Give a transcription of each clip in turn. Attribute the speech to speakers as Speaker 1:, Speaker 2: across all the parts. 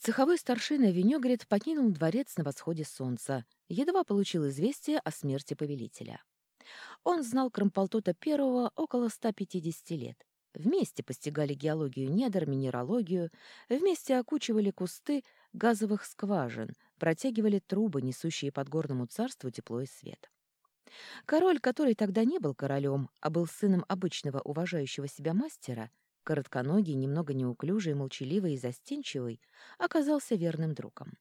Speaker 1: Цеховой старшина Венегрет покинул дворец на восходе солнца, едва получил известие о смерти повелителя. Он знал Крамполтота первого около 150 лет. Вместе постигали геологию недр, минералогию, вместе окучивали кусты газовых скважин, протягивали трубы, несущие подгорному царству тепло и свет. Король, который тогда не был королем, а был сыном обычного уважающего себя мастера, коротконогий, немного неуклюжий, молчаливый и застенчивый, оказался верным другом.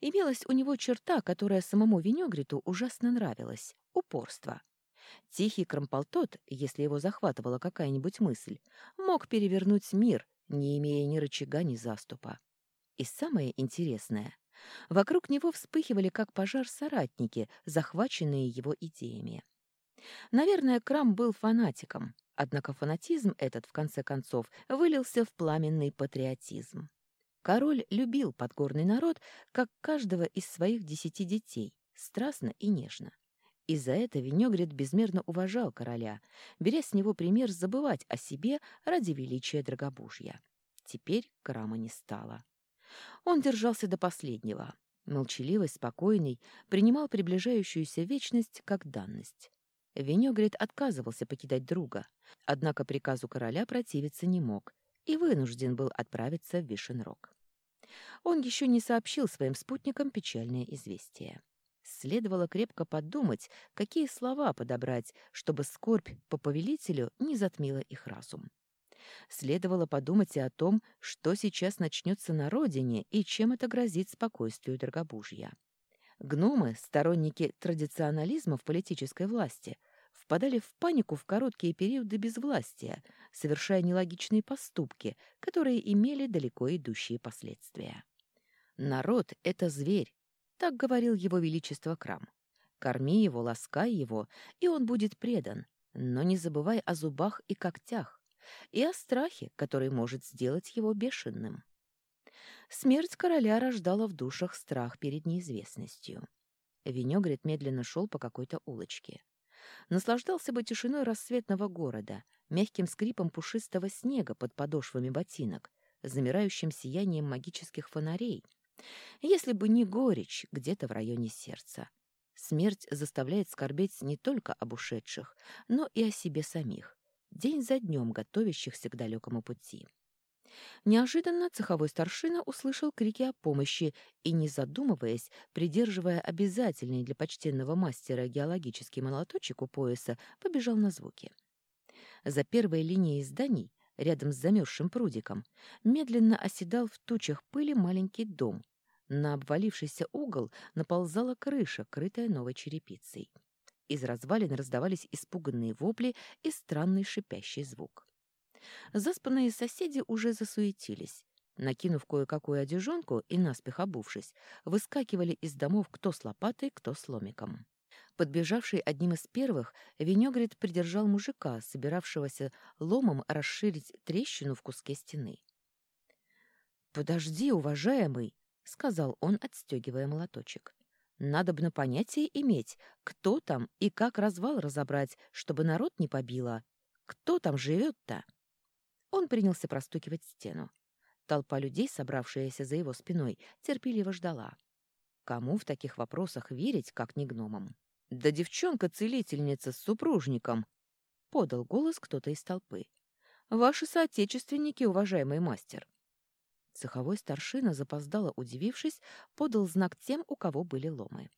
Speaker 1: Имелась у него черта, которая самому Венегриту ужасно нравилась — упорство. Тихий крамполтот, если его захватывала какая-нибудь мысль, мог перевернуть мир, не имея ни рычага, ни заступа. И самое интересное — вокруг него вспыхивали, как пожар, соратники, захваченные его идеями. Наверное, Крам был фанатиком, однако фанатизм этот, в конце концов, вылился в пламенный патриотизм. Король любил подгорный народ, как каждого из своих десяти детей, страстно и нежно. И за это Венегрит безмерно уважал короля, беря с него пример забывать о себе ради величия Драгобужья. Теперь Крама не стало. Он держался до последнего. Молчаливый, спокойный, принимал приближающуюся вечность как данность. Венегрит отказывался покидать друга, однако приказу короля противиться не мог и вынужден был отправиться в Вишенрог. Он еще не сообщил своим спутникам печальное известие. Следовало крепко подумать, какие слова подобрать, чтобы скорбь по повелителю не затмила их разум. Следовало подумать и о том, что сейчас начнется на родине и чем это грозит спокойствию Драгобужья. Гномы, сторонники традиционализма в политической власти, впадали в панику в короткие периоды безвластия, совершая нелогичные поступки, которые имели далеко идущие последствия. Народ — это зверь, так говорил его величество Крам. Корми его, ласкай его, и он будет предан, но не забывай о зубах и когтях, и о страхе, который может сделать его бешеным. Смерть короля рождала в душах страх перед неизвестностью. Венегрит медленно шел по какой-то улочке. Наслаждался бы тишиной рассветного города, мягким скрипом пушистого снега под подошвами ботинок, замирающим сиянием магических фонарей — если бы не горечь где-то в районе сердца. Смерть заставляет скорбеть не только об ушедших, но и о себе самих, день за днем готовящихся к далекому пути. Неожиданно цеховой старшина услышал крики о помощи и, не задумываясь, придерживая обязательный для почтенного мастера геологический молоточек у пояса, побежал на звуки. За первой линией зданий, рядом с замерзшим прудиком, медленно оседал в тучах пыли маленький дом, на обвалившийся угол наползала крыша, крытая новой черепицей. Из развалин раздавались испуганные вопли и странный шипящий звук. Заспанные соседи уже засуетились. Накинув кое-какую одежонку и наспех обувшись, выскакивали из домов кто с лопатой, кто с ломиком. Подбежавший одним из первых, Венегрит придержал мужика, собиравшегося ломом расширить трещину в куске стены. «Подожди, уважаемый!» — сказал он, отстегивая молоточек. Надо бы на понятие иметь, кто там и как развал разобрать, чтобы народ не побило. Кто там живет-то?» Он принялся простукивать стену. Толпа людей, собравшаяся за его спиной, терпеливо ждала. Кому в таких вопросах верить, как не гномам? «Да девчонка-целительница с супружником!» — подал голос кто-то из толпы. «Ваши соотечественники, уважаемый мастер!» Цеховой старшина, запоздало удивившись, подал знак тем, у кого были ломы.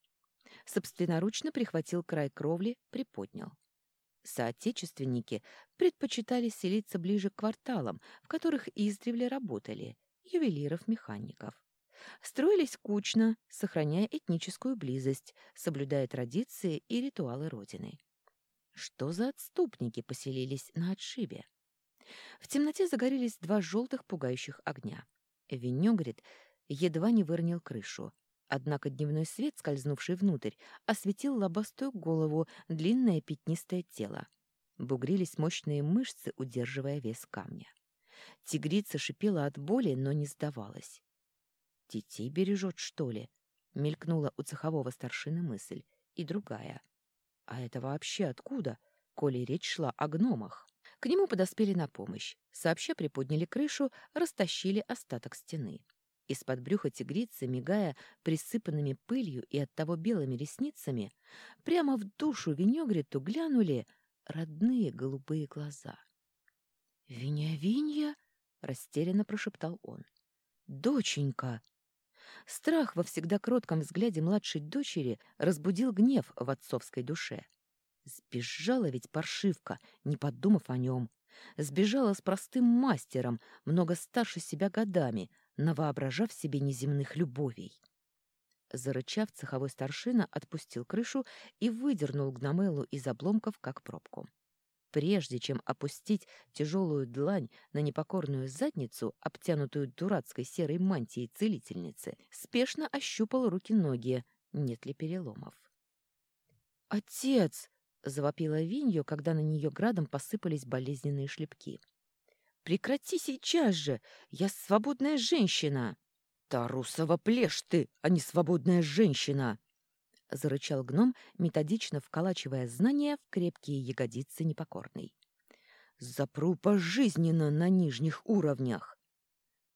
Speaker 1: Собственноручно прихватил край кровли, приподнял. Соотечественники предпочитали селиться ближе к кварталам, в которых издревле работали, ювелиров-механиков. Строились кучно, сохраняя этническую близость, соблюдая традиции и ритуалы Родины. Что за отступники поселились на отшибе? В темноте загорелись два желтых пугающих огня. Венегрит едва не выронил крышу. Однако дневной свет, скользнувший внутрь, осветил лобастую голову, длинное пятнистое тело. Бугрились мощные мышцы, удерживая вес камня. Тигрица шипела от боли, но не сдавалась. «Детей бережет, что ли?» — мелькнула у цехового старшины мысль. И другая. «А это вообще откуда, коли речь шла о гномах?» К нему подоспели на помощь. Сообща приподняли крышу, растащили остаток стены. Из-под брюха тигрицы, мигая присыпанными пылью и оттого белыми ресницами, прямо в душу Винегриту глянули родные голубые глаза. «Виня-Винья!» — растерянно прошептал он. «Доченька!» Страх во всегда кротком взгляде младшей дочери разбудил гнев в отцовской душе. Сбежала ведь паршивка, не подумав о нем. Сбежала с простым мастером, много старше себя годами, навоображав себе неземных любовей. Зарычав, цеховой старшина отпустил крышу и выдернул гномелу из обломков, как пробку. Прежде чем опустить тяжелую длань на непокорную задницу, обтянутую дурацкой серой мантией целительницы, спешно ощупал руки-ноги, нет ли переломов. «Отец!» — завопила Винью, когда на нее градом посыпались болезненные шлепки. «Прекрати сейчас же! Я свободная женщина!» «Тарусова плешь ты, а не свободная женщина!» — зарычал гном, методично вколачивая знания в крепкие ягодицы непокорной. «Запру пожизненно на нижних уровнях!»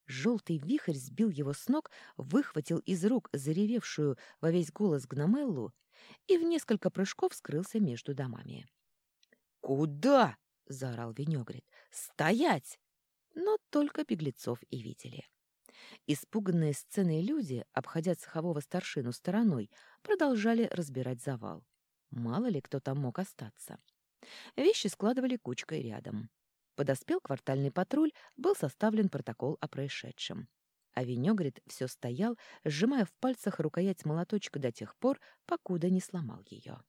Speaker 1: Желтый вихрь сбил его с ног, выхватил из рук заревевшую во весь голос гномеллу и в несколько прыжков скрылся между домами. «Куда?» — заорал Венегрит. «Стоять!» Но только беглецов и видели. Испуганные сценой люди, обходя цехового старшину стороной, продолжали разбирать завал. Мало ли кто там мог остаться. Вещи складывали кучкой рядом. Подоспел квартальный патруль, был составлен протокол о происшедшем. А Венегрит все стоял, сжимая в пальцах рукоять молоточка до тех пор, покуда не сломал ее.